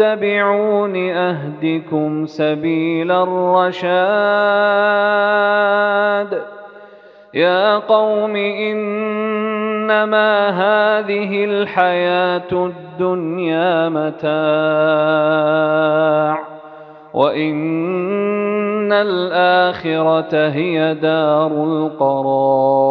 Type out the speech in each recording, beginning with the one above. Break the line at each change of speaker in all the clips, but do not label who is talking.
اتبعون أهدكم سبيل الرشاد. يا قوم إنما هذه الحياة الدنيا متاع وإن الآخرة هي دار القرار.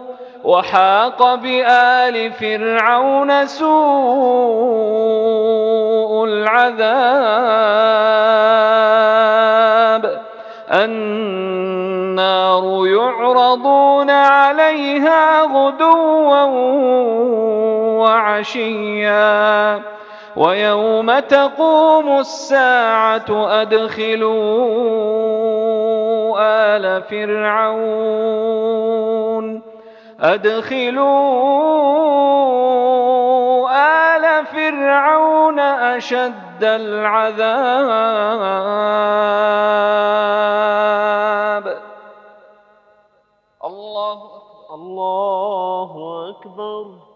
وحاق بآل فرعون سوء العذاب. النار يعرضون عليها غدوا وعشيا. ويوم تقوم الساعة أدخلوا آل فرعون. أدخلوا آل فرعون أشد العذاب. الله
الله أكبر.